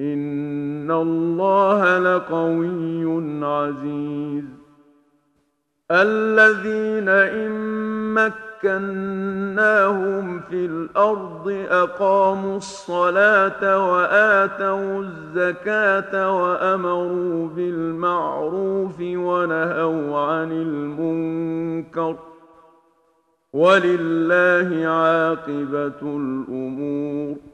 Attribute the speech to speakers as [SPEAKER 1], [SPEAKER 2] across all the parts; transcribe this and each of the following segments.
[SPEAKER 1] ان الله لقوي عزيز. الذين ان مكناهم في الأرض اقاموا الصلاه واتوا الزكاه وامروا بالمعروف ونهوا عن المنكر. ولله عاقبه الأمور.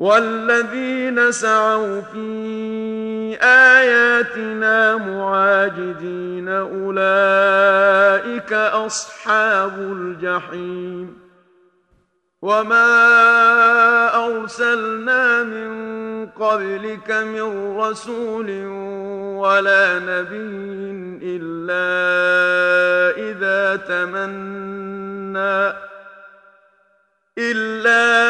[SPEAKER 1] والذين سعوا في آياتنا معاجدين أولئك أصحاب الجحيم وما أرسلنا من قبلك من رسول ولا نبي إلا إذا تمنى إلا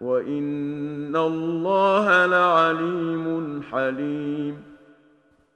[SPEAKER 1] وَإِنَّ اللَّهَ لَعَلِيمٌ حَلِيمٌ